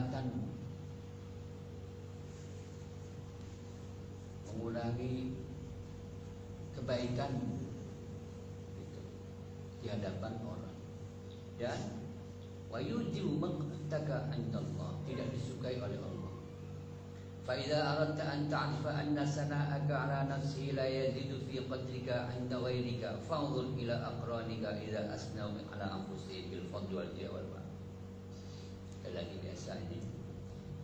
kenikmatanmu mengurangi kebaikanmu gitu, di hadapan orang. Dan wa yujibu maqtaka Allah tidak disukai oleh Allah. Fa idza aradta an ta'rifa anna sana'aka ala nafsi la yazidu fi qadrika 'inda ghayrika fanzur ila aqranika idza asnau ala anfusihim bil fadli wal lagi biasa ini.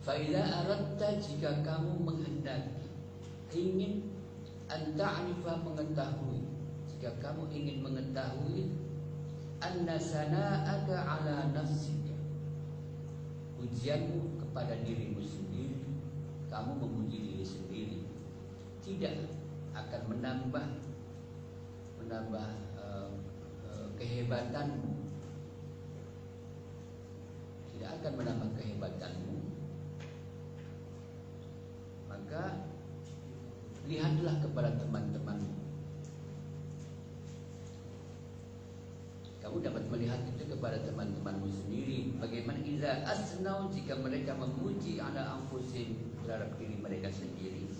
Fa idza aradta jika kamu menghendaki ingin anta'rifa mengetahui jika kamu ingin mengetahui anna sana'aka ala nafsika ujianmu kepada dirimu sendiri kamu memuji diri sendiri tidak akan menambah menambah uh, uh, kehebatanmu tidak akan menambah kehebatanmu maka lihatlah kepada teman-teman. Kamu dapat melihat itu kepada teman-temanmu sendiri. Bagaimana iza asnau jika mereka memuji ala anfusin terhadap diri mereka sendiri.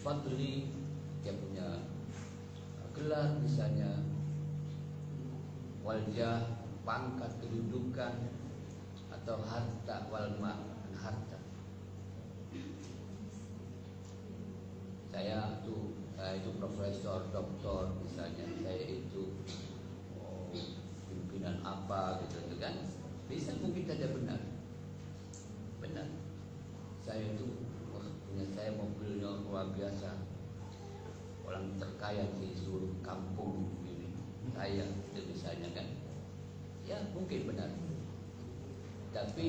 Fadli yang punya gelar misalnya wajah, pangkat, kedudukan atau harta wal harta. Saya itu saya itu profesor, doktor misalnya, saya itu oh, pimpinan apa gitu, gitu kan, bisa mungkin saja benar, benar. Saya itu wah, punya saya mobilnya luar biasa, orang terkaya di seluruh kampung ini, saya itu misalnya kan, ya mungkin benar, tapi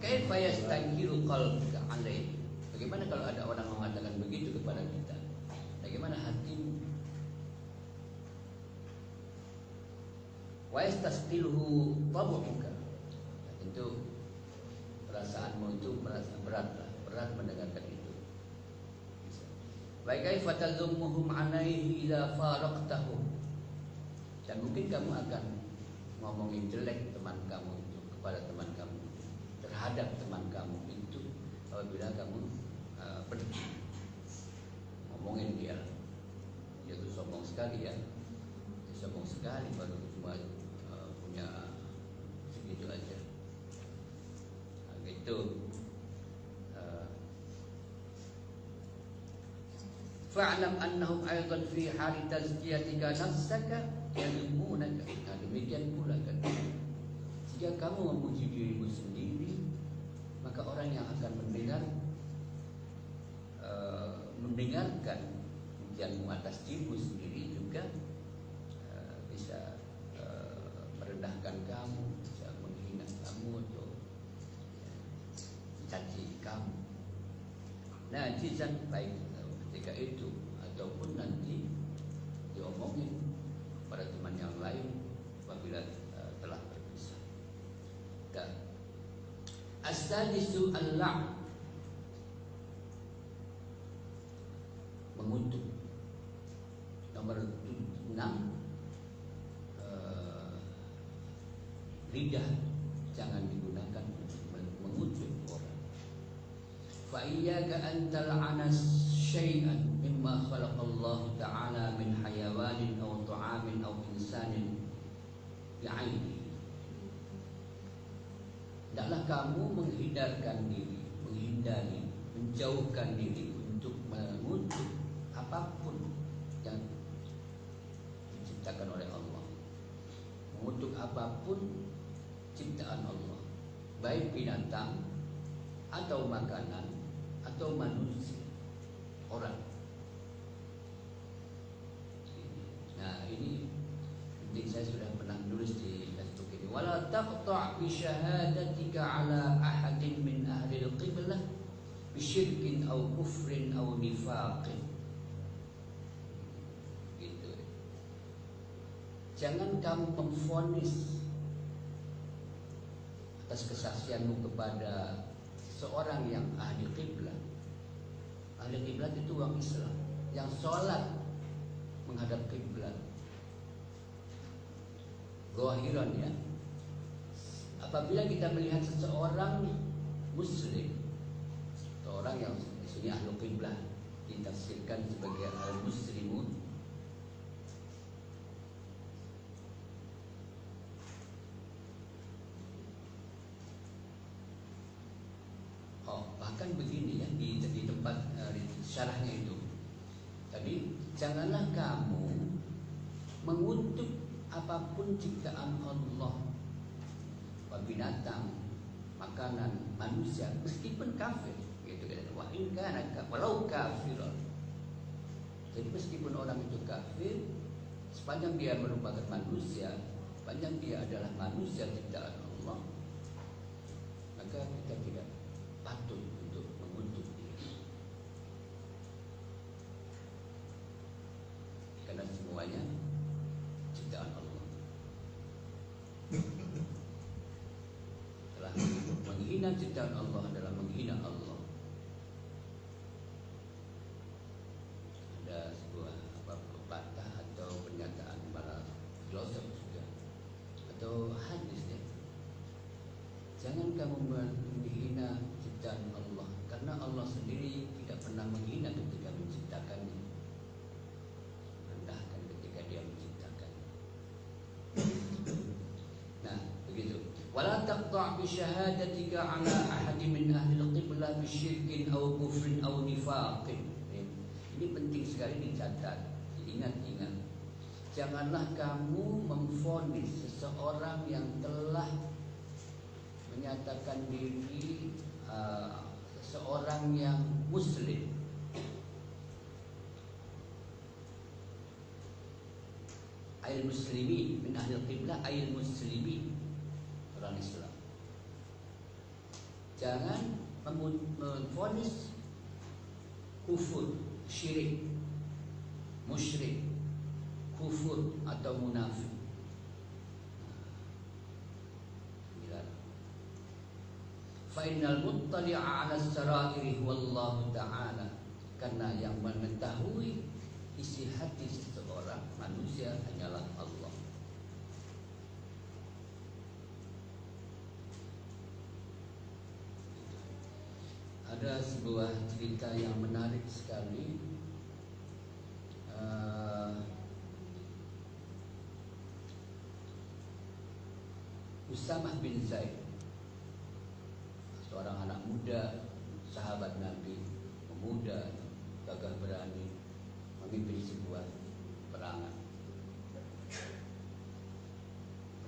Kaifa yastankiru qalbuka alaihi Bagaimana kalau ada orang mengatakan begitu kepada kita? Bagaimana hatimu? Wa yastasqilhu tabu'uka. Tentu perasaanmu itu merasa berat lah, berat mendengarkan itu. Baik kaifa tazummuhum alaihi idza faraqtahum. Dan mungkin kamu akan ngomongin jelek teman kamu itu kepada teman kamu terhadap teman kamu itu apabila kamu uh, pergi. Ngomongin dia. Dia tuh sombong sekali ya. Dia sombong sekali baru cuma uh, punya segitu aja. Nah, gitu. Uh, fa'lam annahum aidan fi hari tazkiyatika nafsaka yadhumunaka nah, demikian pula kan jika kamu memuji dirimu sendiri maka orang yang akan mendengar uh, mendengarkan pujianmu atas dirimu sendiri juga uh, bisa uh, merendahkan kamu, bisa menghina kamu atau caci kamu. Nah, jizan baik ketika itu ataupun nanti diomongin pada teman yang lain apabila uh, telah berpisah. Dan As-sadisu al-la' mengutuk. Nomor 6 uh, lidah jangan digunakan untuk mengutuk orang. Fa iyyaka an tal'ana syai'an mimma khalaqallahu ta'ala min hayawanin insanin bi'aini Tidaklah kamu menghindarkan diri, menghindari, menjauhkan diri untuk mengutuk apa pun yang diciptakan oleh Allah. Mengutuk apa pun ciptaan Allah, baik binatang atau makanan atau manusia, orang. Nah ini saya sudah pernah nulis di Facebook ini. Wala taqta' bi syahadatika ala ahadin min ahli al-qiblah bi syirkin aw kufrin aw nifaqin. Gitu. Jangan kamu memfonis atas kesaksianmu kepada seorang yang ahli kiblat. Ahli kiblat itu orang Islam yang sholat menghadap kiblat. Zahiran ya. apabila kita melihat seseorang muslim orang yang sini ahlu qiblah ditafsirkan sebagai al muslimun Oh, bahkan begini ya di, di tempat uh, syarahnya itu. Tadi janganlah kamu mengutuk apa pun ciptaan Allah binatang, makanan, manusia meskipun kafir gitu kan. Wa kana walau kafir jadi meskipun orang itu kafir sepanjang dia merupakan manusia sepanjang dia adalah manusia ciptaan Allah maka kita tidak patut untuk mengutuk dia karena semuanya ciptaan Allah telah menghina ciptaan Allah adalah menghina Allah ada sebuah apa pepatah atau pernyataan para filosof juga atau hadis ya jangan kamu menghina ciptaan Allah karena Allah sendiri tidak pernah menghina ketika menciptakannya rendahkan ketika dia menciptakan nah begitu syahadatika ala ahadi min ahli al-qiblah bi syirkin aw kufrin aw nifaqin ini penting sekali dicatat. Diingat-ingat janganlah kamu memfonis seseorang yang telah menyatakan diri uh, seseorang yang muslim. Ayat muslimin min ahli qiblah ayat muslimin. Orang Islam jangan memfonis kufur syirik musyrik kufur atau munafik. Fa'innal muttali'a 'ala sarairi wallahu ta'ala karena yang mengetahui isi hati seseorang manusia hanyalah Allah. Ada sebuah cerita yang menarik sekali. Uh, Usamah bin Zaid seorang anak muda sahabat Nabi pemuda gagah berani memimpin sebuah perangan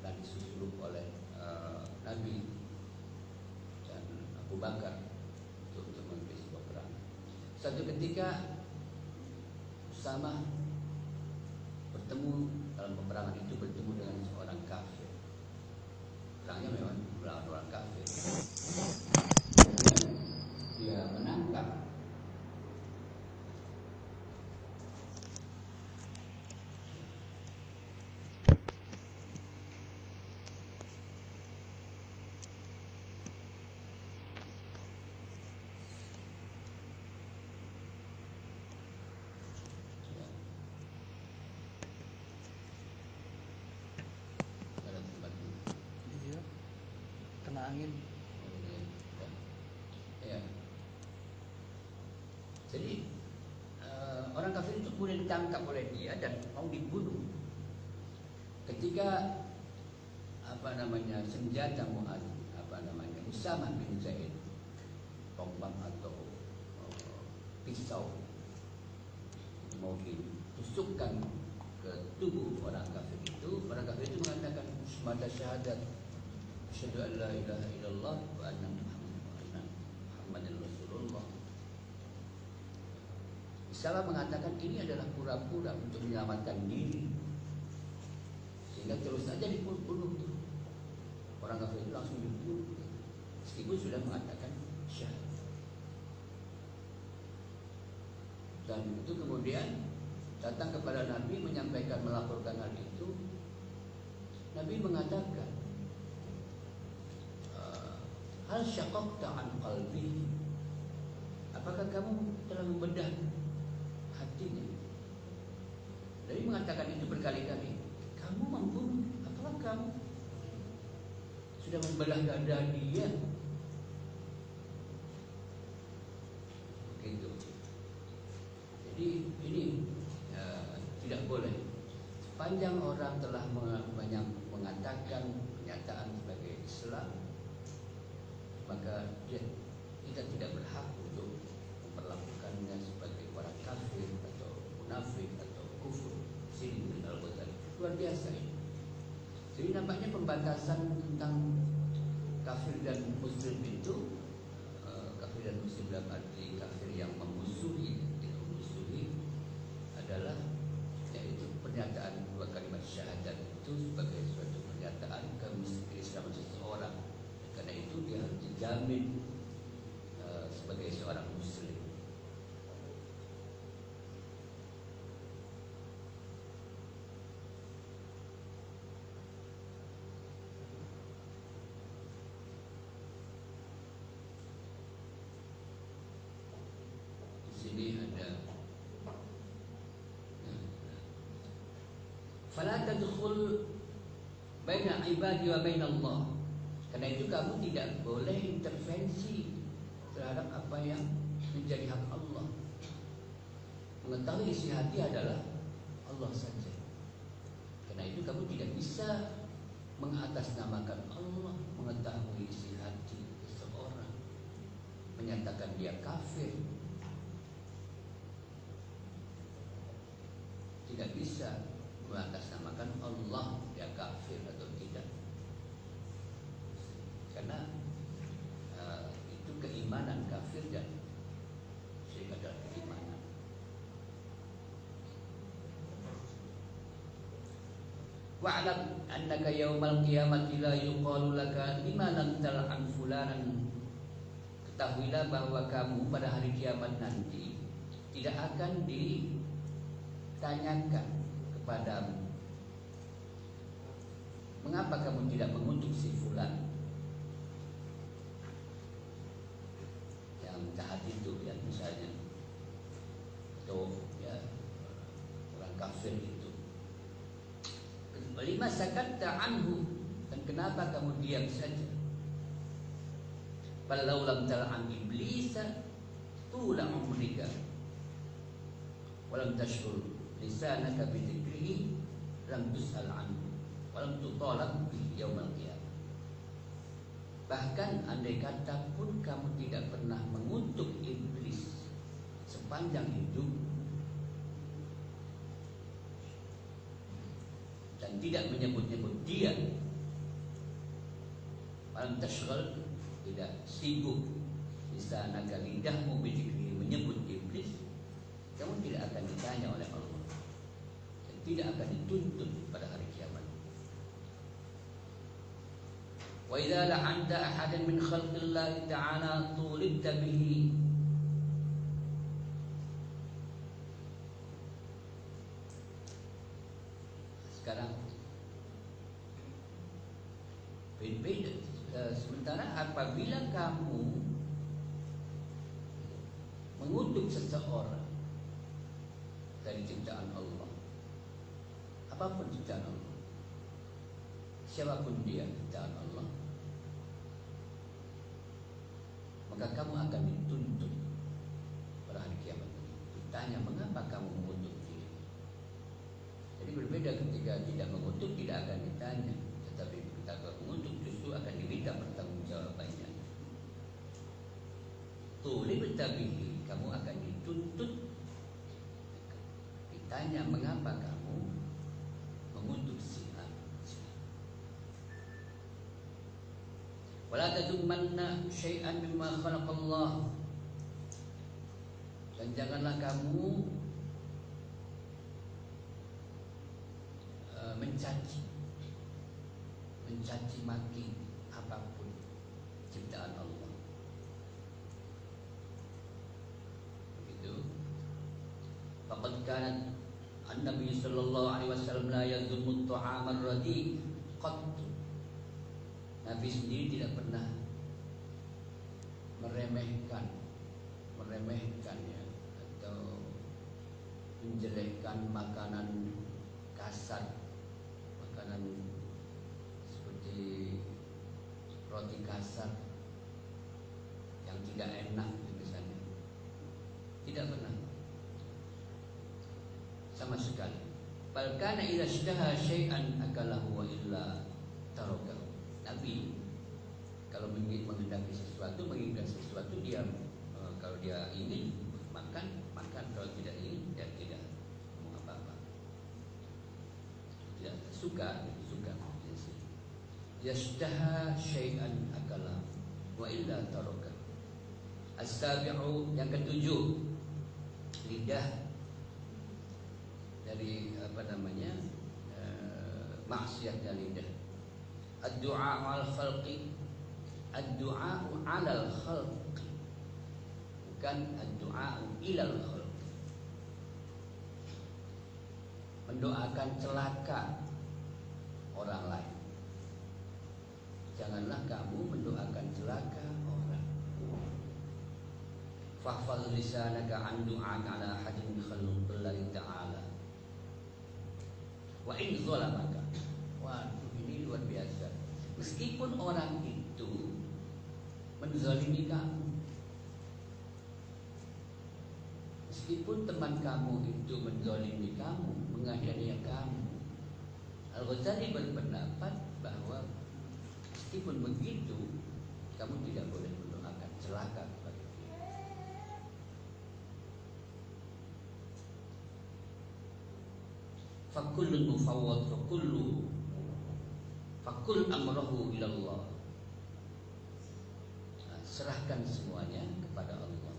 pernah disusul oleh uh, Nabi dan Abu Bakar untuk, untuk memimpin sebuah perangan satu ketika Usama bertemu dalam peperangan itu bertemu dengan seorang kafir perangnya memang melawan orang kafir dia menangkap pada tempat ini. Iya. Kena angin. Ya. Jadi eh, orang kafir itu kemudian ditangkap oleh dia dan mau dibunuh. Ketika apa namanya senjata Muaz, apa namanya Usamah bin Zaid, tombak atau eh, pisau mau ditusukkan ke tubuh orang kafir itu, orang kafir itu mengatakan semata syahadat Asyhadu an la ilaha illallah wa anna Muhammadan Rasulullah. Islam mengatakan ini adalah pura-pura untuk menyelamatkan diri. Sehingga terus saja dibunuh. Orang kafir itu langsung dibunuh. Meskipun sudah mengatakan syahadat. Dan itu kemudian datang kepada Nabi menyampaikan melaporkan hal itu. Nabi mengatakan Hal syakokta an qalbi. Apakah kamu telah membedah hatinya? Nabi mengatakan itu berkali-kali. Kamu membunuh Apakah kamu sudah membelah dada dia. Begitu. Jadi ini ya, tidak boleh. Sepanjang orang telah mengatakan pernyataan sebagai Islam, kita tidak berhak untuk memperlakukannya sebagai orang kafir atau munafik atau kufur. Sini al luar biasa ini. Jadi nampaknya pembatasan tentang kafir dan muslim itu uh, kafir dan muslim dalam arti kafir yang memusuhi itu memusuhi adalah yaitu pernyataan dua kalimat syahadat itu sebagai suatu pernyataan keislaman seseorang karena itu dia harus dijamin uh, sebagai seorang muslim di sini ada Fala tadkhul baina ibadi wa baina Allah. Karena itu kamu tidak boleh intervensi terhadap apa yang menjadi hak Allah. Mengetahui isi hati adalah Allah saja. Karena itu kamu tidak bisa mengatasnamakan Allah mengetahui isi hati seseorang, menyatakan dia kafir, tidak bisa mengatasnamakan Allah dia kafir atau tidak. Karena uh, itu keimanan kafir dan syirik adalah keimanan. Wa'lam annaka yaumal qiyamati la yuqalu laka lima tal'an fulanan. Ketahuilah bahwa kamu pada hari kiamat nanti tidak akan ditanyakan kepadamu? Mengapa kamu tidak mengutuk si fulan? Yang jahat itu ya misalnya. Atau ya Orang kafir itu. Lima sakatta anhu Dan kenapa kamu diam saja? Walau lam tal'an iblisa Tula umrika Walam tashkur lisanaka bidzikrihi lam tus'al anhu wa lam tutalab bi yaumil qiyamah. Bahkan andai kata pun kamu tidak pernah mengutuk iblis sepanjang hidup dan tidak menyebut-nyebut dia Malam tashghal tidak sibuk di sana lidahmu bidzikrihi menyebut iblis kamu tidak akan ditanya oleh tidak akan dituntut pada hari kiamat. Wa idza la'anta ahadan min khalqillah ta'ala tulibta bihi Sekarang beda sementara apabila kamu mengutuk seseorang dari ciptaan Allah apa pun ciptaan Allah. Siapa pun dia ciptaan Allah. Maka kamu akan dituntut pada hari kiamat ditanya mengapa kamu mengutuk dia jadi berbeda ketika tidak mengutuk tidak akan ditanya. Tetapi ketika mengutuk justru akan diminta pertanggungjawabannya Tuli bertabihi kamu akan dituntut ditanya mengapa kamu mengutuk si A. Wala tadumanna syai'an mimma khalaqallah. Dan janganlah kamu uh, mencaci mencaci maki apa pun ciptaan Allah. Begitu. Faqad kanat An-Nabi sallallahu alaihi wasallam la yazummu ta'am ar-radi qat. Nabi sendiri tidak pernah meremehkan meremehkan ya atau menjelekkan makanan kasar makanan seperti roti kasar yang tidak enak misalnya. Tidak pernah. Sama sekali. Bal kana idza syai'an akalahu wa illa tarakahu. Nabi kalau menghendaki sesuatu, menginginkan sesuatu dia eh, kalau dia ingin makan, makan kalau tidak ingin dia tidak mau apa-apa. Tidak suka, suka. Yashtaha syai'an akala wa illa taraka. As-sabi'u yang ketujuh lidah dari apa namanya uh, maksiatnya lidah. Ad-du'a al khalqi Ad-du'a 'alal khalqi bukan ad-du'a ilal khalqi. Mendoakan celaka orang lain. Janganlah kamu mendoakan celaka orang. Fahfal lisanaka an du'an ala ahadin min khalqillahi ta'ala. Wa in zalamaka. Waduh, luar biasa. Meskipun orang itu menzalimi kamu. Meskipun teman kamu itu menzalimi kamu, menganiaya kamu. Al-Ghazali berpendapat bahwa meskipun begitu, kamu tidak boleh mendoakan celaka kepada dia. Fakullun mufawwad fakullu fakul amrahu ilallah. Nah, serahkan semuanya kepada Allah.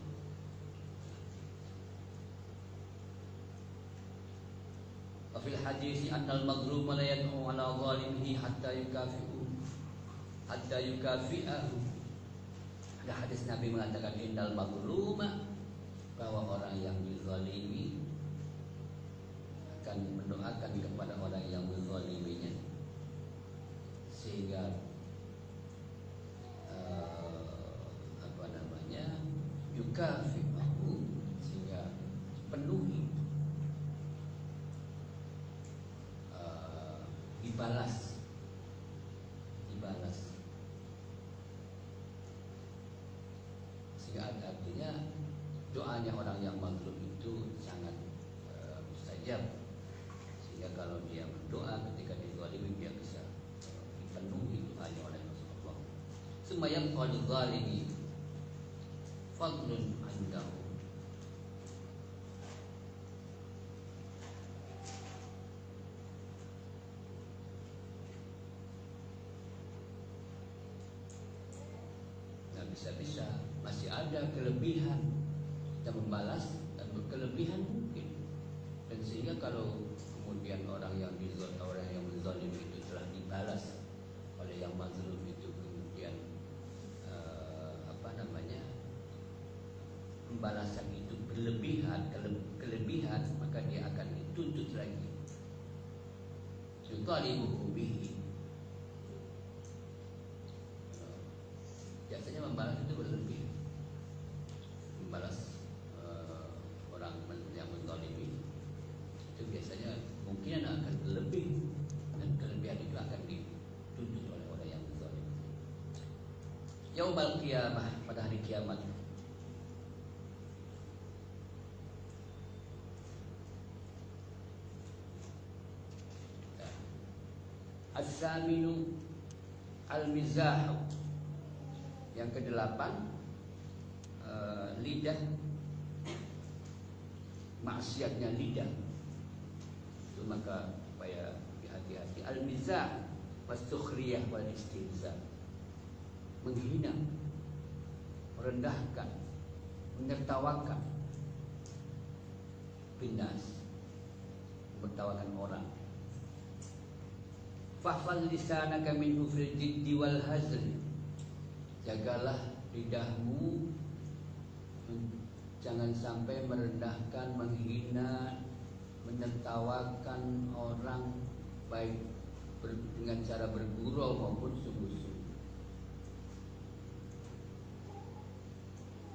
Wa fil hadis annal maghlum la yad'u ala zalimihi hatta yukafi'u hatta yukafi'ahu. Ada hadis Nabi mengatakan innal maghluma bahwa orang yang dizalimi akan mendoakan kepada orang yang menzaliminya sehingga uh, apa namanya yukafi'ahu sehingga penuhi uh, dibalas dibalas sehingga artinya doanya orang yang mazlum itu sangat uh, mustajab sehingga kalau dia berdoa ketika dizalimi dia bisa uh, dipenuhi doanya oleh Rasulullah. Summa yabqa lidzalimi fadlun pembalasan itu berlebihan kele, kelebihan maka dia akan dituntut lagi yutalibuhu bihi biasanya membalas itu berlebih membalas uh, orang yang menzalimi itu biasanya mungkin akan lebih dan kelebihan itu akan dituntut oleh orang yang zalim. Yaumul qiyamah pada hari kiamat. As-saminu al-mizahu yang kedelapan uh, lidah maksiatnya lidah. Itu maka supaya hati-hati. Al-mizah wastukhriyah wal istihza menghina merendahkan menertawakan. Binas menertawakan orang fahfal lisanaka min fil jiddi wal hazl. Jagalah lidahmu. Jangan sampai merendahkan menghina menertawakan orang baik ber, dengan cara bergurau maupun sungguh-sungguh.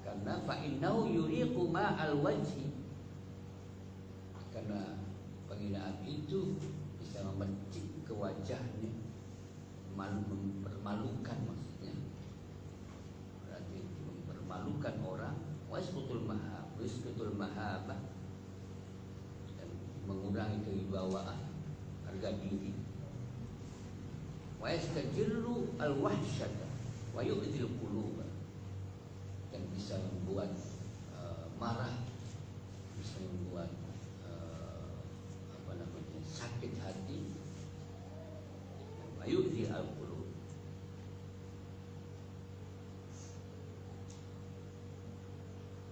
Karena fa'innau yuriqu ma'al wajhi. Karena penghinaan itu bisa memencik ke wajahnya malu, Mempermalukan maksudnya. Memalukan orang wasqutul mahab wasqutul mahabah dan mengurangi kewibawaan harga diri. Wa yastajillu al wahsyata wa yu'dil quluba. Dan bisa membuat uh, marah bisa membuat uh, apa namanya sakit hati wa yu'dil al qulub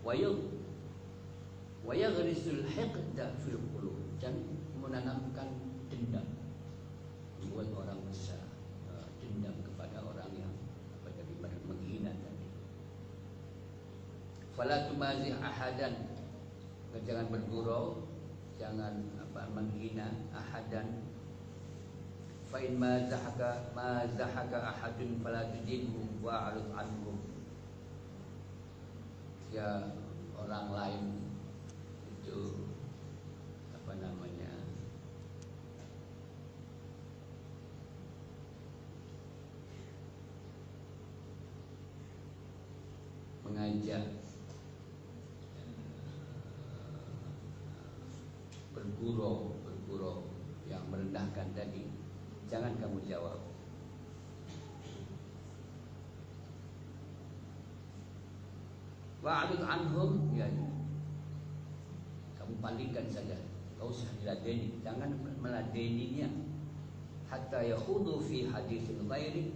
wa yaghrisul hiqda fil qulub. Dan menanamkan dendam. Membuat orang bisa uh, dendam kepada orang yang apa tadi menghina tadi. Fala tumazih ahadan. Jangan bergurau jangan apa menghina ahadan. Fa in ma zahaka ma zahaka ahadun fala tujibhu wa alud anhum orang lain itu apa namanya mengajak bergurau bergurau yang merendahkan tadi. Jangan kamu jawab Wa'adud anhum. Ya, Kamu palingkan saja. Kau usah diladeni. Jangan meladeninya Hatta yahudu fi hadithin ghairi.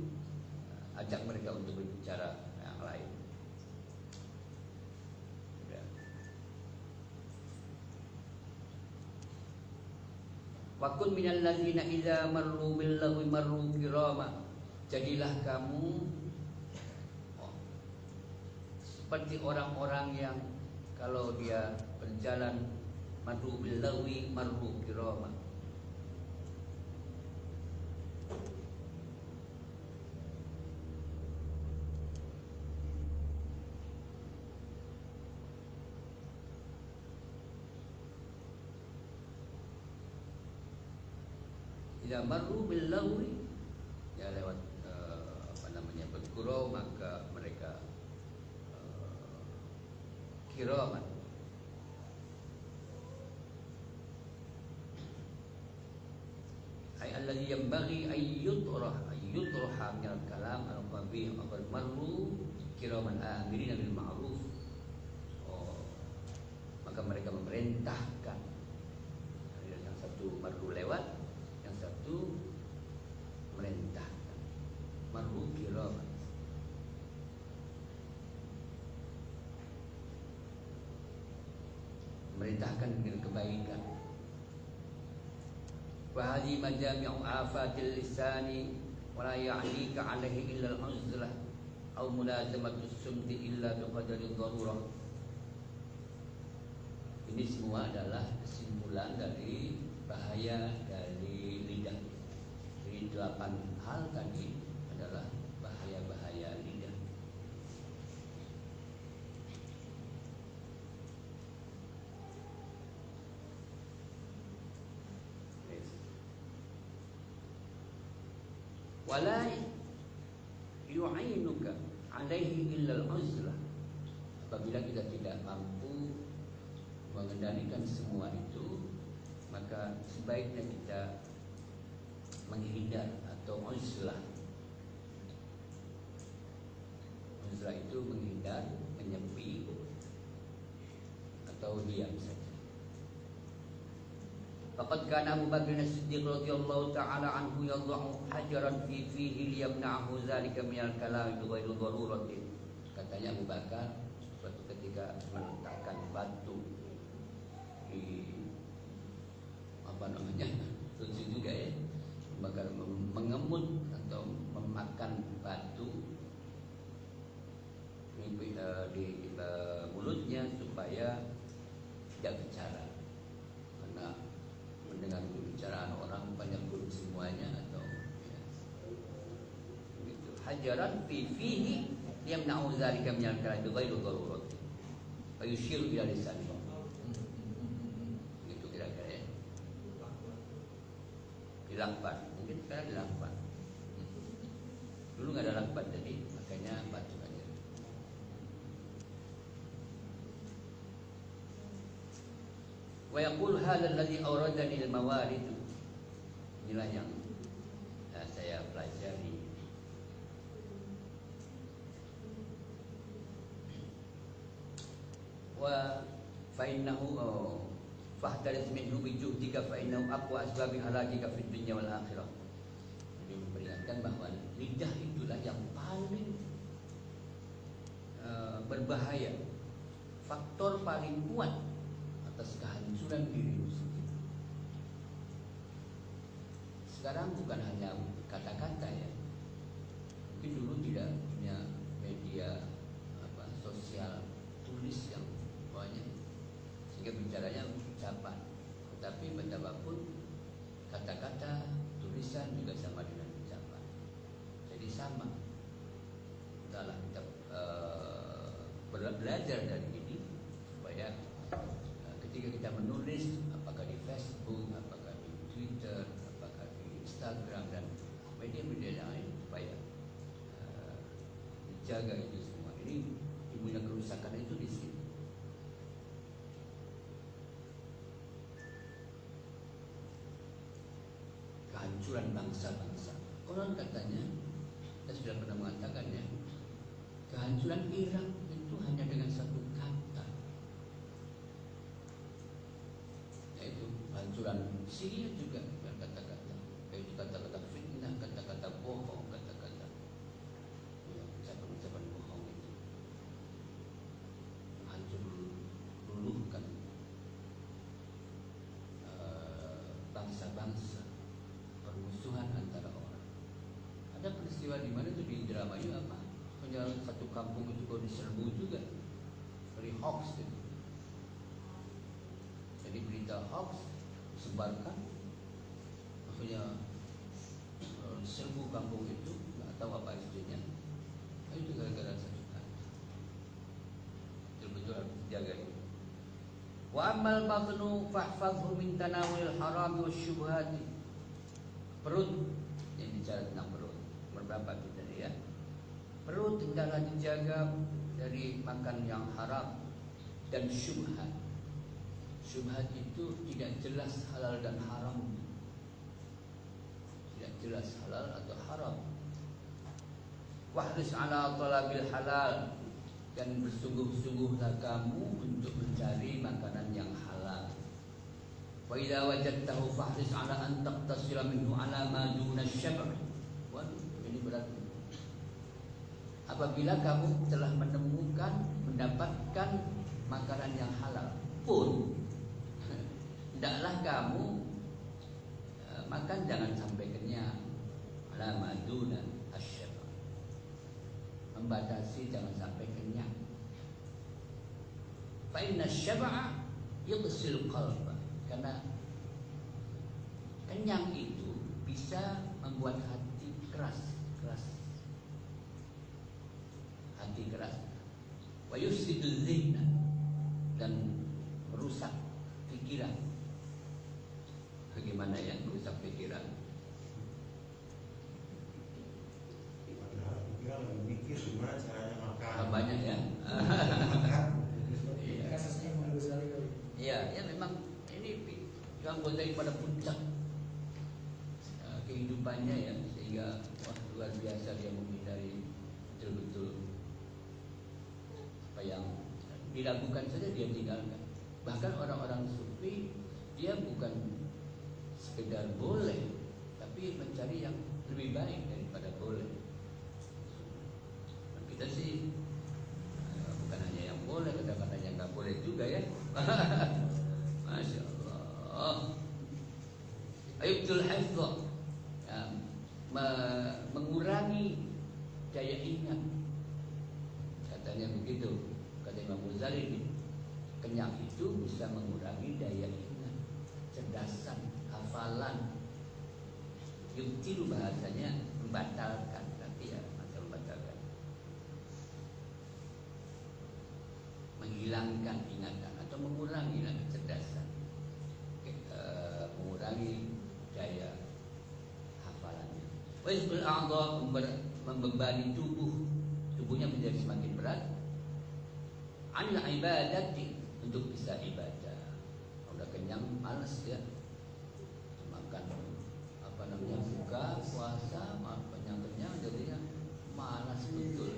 Ajak mereka untuk berbicara yang lain. Ya. Wa kun minal ladzina idza marru bil marru kirama. Jadilah kamu oh, seperti orang-orang yang kalau dia berjalan marru bil lagwi marru kirama. Jika marru bil lagwi ya lewat uh, apa namanya bergurau maka mereka uh, kiraman. Ay alladhi yanbaghi ay yutrah ay yutraha min al-kalam al-qabih wa qad marru kiraman amirin bil ma'ruf. Oh maka mereka memerintahkan. Yang satu marru lewat yang satu merintahkan marhu kiraman merintahkan dengan kebaikan. Wahadi majami'u afatil lisani Wala ya'nika alaihi illa al-uzlah Au mulazamatu sumti illa biqadari darurah Ini semua adalah kesimpulan dari bahaya dari lidah. Dari delapan hal tadi adalah bahaya-bahaya lidah Yes. Wala yu'inuka alaihi illa al-uzlah apabila kita tidak mampu mengendalikan semua itu maka sebaiknya kita menghindar atau uzlah. Uzlah itu menghindar menyepi atau diam saja Faqad kana Abu Bakr As-Siddiq radhiyallahu taala anhu yadh'u hajaran fi fihi liyamna'hu dzalika min al-kalam bi ghairi daruratin. Katanya Abu Bakar suatu ketika meletakkan batu di apa namanya? Lucu juga ya. Abu Bakar mengemut atau memakan batu di, eh, di eh, mulutnya supaya tidak bicara mendengar pembicaraan orang banyak pun semuanya atau ya, gitu. hajaran fi yang na'udzalika minal kalam ghairu darurat fa yushiru ila lisani. Gitu kira-kira ya. Dilakban. Mungkin sekarang dilakban. Dulu nggak ada lakban jadi makanya batu aja Wa yaqul hadzal ladzi awradani al-mawarid. Inilah yang uh, saya pelajari. Wa fa innahu oh, fahtaris minhu bi juhdika fa innahu aqwa asbabi halakika fid dunya wal akhirah. Jadi memperingatkan bahwa lidah itulah yang paling uh, berbahaya faktor paling kuat atas kehancuran dirimu sendiri. Sekarang bukan hanya kata-kata ya. Mungkin dulu tidak punya media apa sosial tulis yang banyak sehingga bicaranya ucapan. Tetapi betapapun kata-kata tulisan juga sama dengan ucapan. Jadi sama. Dalam kita uh, belajar dari ini supaya uh, ketika kita menulis apakah di Facebook, apakah di Twitter, apakah di Instagram dan media-media yang lain supaya uh, dijaga itu semua. Ini timbulnya kerusakan itu di sini. Kehancuran bangsa-bangsa. Konon katanya, kita sudah pernah mengatakan ya, kehancuran Irak itu hanya dengan satu kata yaitu kehancuran Syria juga bangsa-bangsa permusuhan antara orang ada peristiwa di mana itu di Indramayu apa penjalan satu kampung itu kalau diserbu juga dari hoax itu. Jadi berita hoax disebarkan, akhirnya eh, serbu kampung itu nggak tahu apa. Nah, itu gara-gara satu kata. Betul-betul itu. Wa amal batnu fahfadhu min tanawil haram wa syubhati. Perut yang bicara tentang perut. Berapa tadi ya? Perut hendaklah dijaga dari makan yang haram dan syubhat. Syubhat itu tidak jelas halal dan haram. Tidak jelas halal atau haram. Wahris ala talabil halal dan bersungguh-sungguhlah kamu untuk mencari makanan yang halal. Wa idza wajadtahu fahris ala an taqtasira minhu ala ma duna syab'. Waduh, ini berat. Apabila kamu telah menemukan mendapatkan makanan yang halal pun hendaklah kamu uh, makan jangan sampai kenyang ala maduna asyab membatasi jangan sampai kenyang. Fa inna syab'a yughsil qalba. Karena kenyang itu bisa membuat hati keras keras. Hati keras. Wa yufsidu dhihna dan merusak pikiran. Bagaimana ya merusak pikiran Padahal kita mikir gimana caranya makan. Banyak ya Makan. iya Kasusnya Imam Ghazali kali. iya ya memang ini pi- yang daripada puncak uh, kehidupannya ya sehingga wah luar biasa dia menghindari betul-betul apa yang dilakukan saja dia tinggalkan bahkan orang-orang sufi dia bukan sekedar boleh tapi mencari yang lebih baik daripada boleh Dan kita sih eh, bukan hanya yang boleh kadang-kadang yang nggak boleh juga ya masya Allah Ayubtul hafzah ya, me- mengurangi daya ingat katanya begitu kata Imam Ghazali ini kenyang itu bisa mengurangi daya ingat cerdasan hafalan yuktilu bahasanya membatalkan tapi ya macam membatalkan menghilangkan ingatan atau mengurangi kecerdasan. Ke- eh, mengurangi daya hafalannya. A'dha member- membebani tubuh. Tubuhnya menjadi semakin berat. Anil ibadati untuk bisa ibadah. Udah kenyang males ya makan apa namanya buka puasa makan kenyang kenyang jadinya malas betul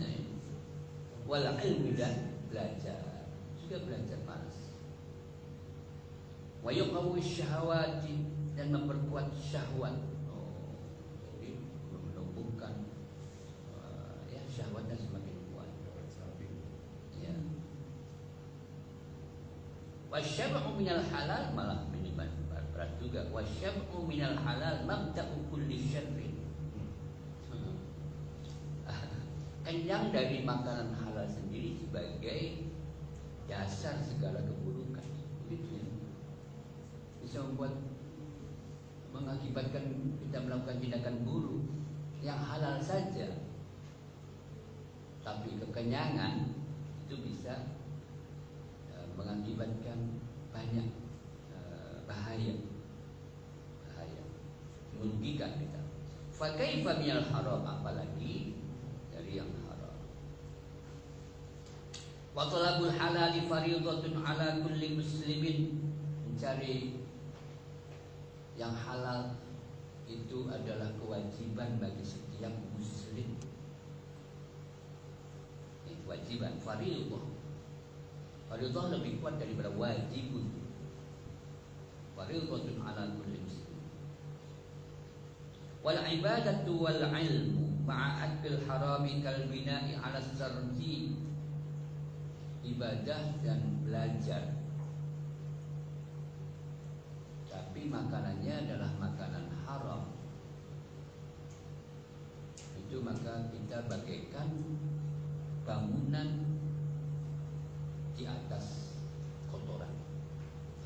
nah ini. Wal ilmi dan belajar. Juga belajar malas wa yuqawi syahawati dan memperkuat syahwat. Oh jadi menumbuhkan uh, ya syahwatnya semakin kuat. Ya. Wasyab'u minal halal malah ini berat juga wasyab'u minal halal mabda'u kulli syarrin Hmm. kenyang dari makanan halal sendiri sebagai dasar segala keburukan. Begitu ya bisa membuat mengakibatkan kita melakukan tindakan buruk yang halal saja. Tapi kekenyangan itu bisa eh, mengakibatkan banyak eh, bahaya. Bahaya. Merugikan kita. Fakaifa minal haram? Apalagi dari yang haram wa talabul halali fardhatun ala kulli muslimin. Mencari yang halal itu adalah kewajiban bagi setiap muslim. Ini kewajiban fardhah fardhah lebih kuat daripada wajibun. Fardhatun ala kulli muslim wal ibadatu wal ilmu ma'a akil harami kal bina'i ala sarji ibadah dan belajar. Tapi makanannya adalah makanan haram. Itu maka kita bagaikan bangunan di atas kotoran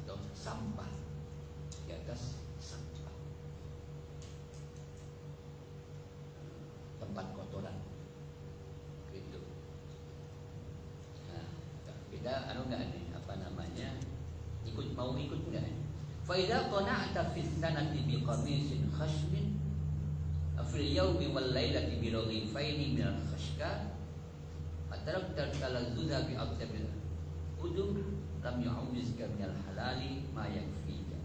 atau sampah di atas sampah tempat kotoran gitu nah kita anu nggak nih apa namanya mau ikut enggak? Ya? Faidah qana'ta fitnatan bi qamisin khasmin fil yaumi wal lailati bi raghifaini min al khashka atarakta talazzuza bi aqtabil udum lam yu'awizka min al halali ma yakfika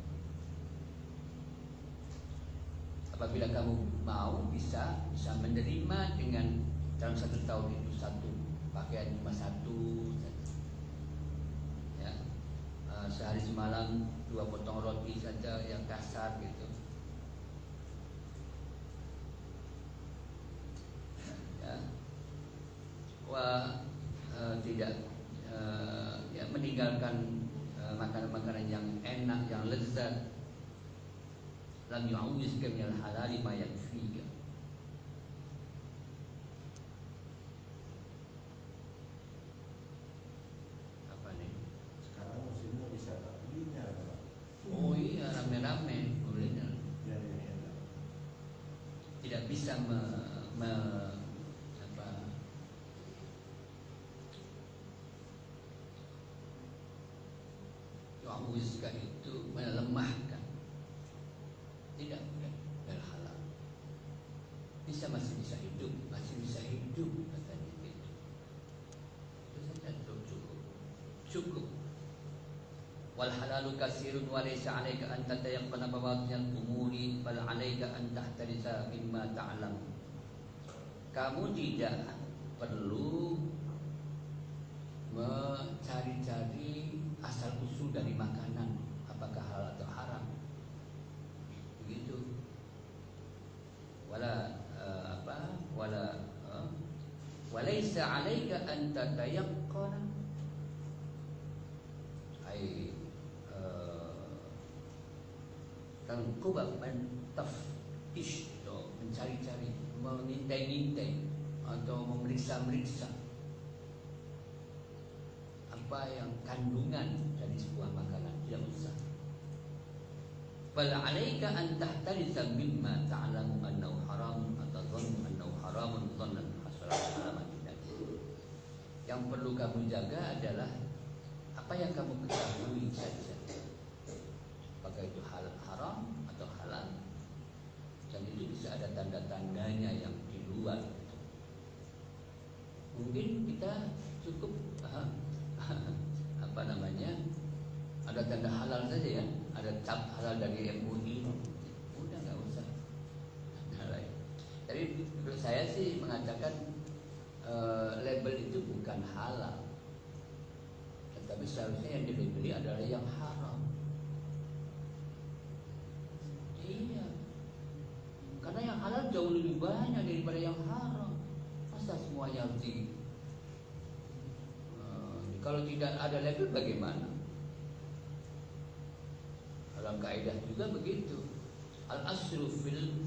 apabila kamu mau bisa bisa menerima dengan dalam satu tahun itu satu pakaian cuma satu sehari semalam dua potong roti saja yang kasar gitu. Ya. Wah uh, tidak uh, ya meninggalkan makanan-makanan uh, yang enak yang lezat. Lam yu'awizka minal halali ma yakfika apa nih Sekarang musimnya bisa belinya Pak. oh iya rame-rame bolehnya Biar ini enak. tidak bisa me, me, apa, itu melemahkan. Tidak boleh dari halal. Bisa masih bisa hidup masih bisa hidup katanya gitu itu saja cukup cukup cukup wal halalu kasirun wa laysa 'alaika an tatayaqqana bawatinal umuri bal 'alaika an tahtarisa mimma kamu tidak perlu mencari-cari asal usul dari makanan apakah halal atau haram. Begitu. Wala uh, apa? Wala uh, walaysa 'alaika an tatayaqqana ai tangkubah mentaftish atau mencari-cari mengintai-intai atau memeriksa-meriksa apa yang kandungan dari sebuah makanan tidak usah bal alaika an tahtarisa mimma ta'lamu annahu haram atau dhannu annahu haramun dhannan hasalan alamatin yang perlu kamu jaga adalah apa yang kamu ketahui saja. Apakah itu haram atau halal. Dan itu bisa ada tanda-tandanya yang di luar mungkin kita cukup apa namanya? Ada tanda halal saja ya. Ada cap halal dari MUI udah nggak usah. Jadi menurut saya sih mengatakan eh, label itu bukan halal. Tetapi seharusnya yang dilabeli adalah yang haram iya karena yang halal jauh lebih banyak daripada yang haram. Masa semuanya harus di eh, kalau tidak ada label bagaimana? Dalam kaidah juga begitu. Al asru fil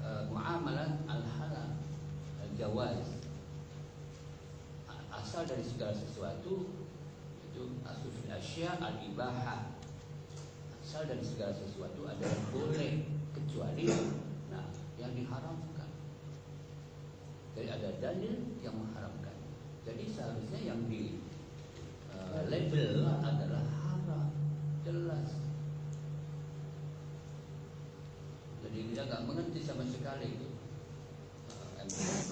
uh, muamalat al halal al jawaz asal dari segala sesuatu itu asal fil asya al ibahah asal dari segala sesuatu adalah boleh kecuali yang diharamkan. Jadi ada dalil yang mengharamkan. Jadi seharusnya yang di uh, label adalah haram, jelas. Jadi dia nggak mengerti sama sekali eh, itu.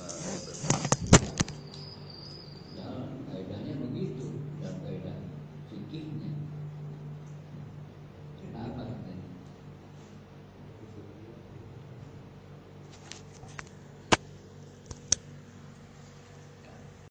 Uh,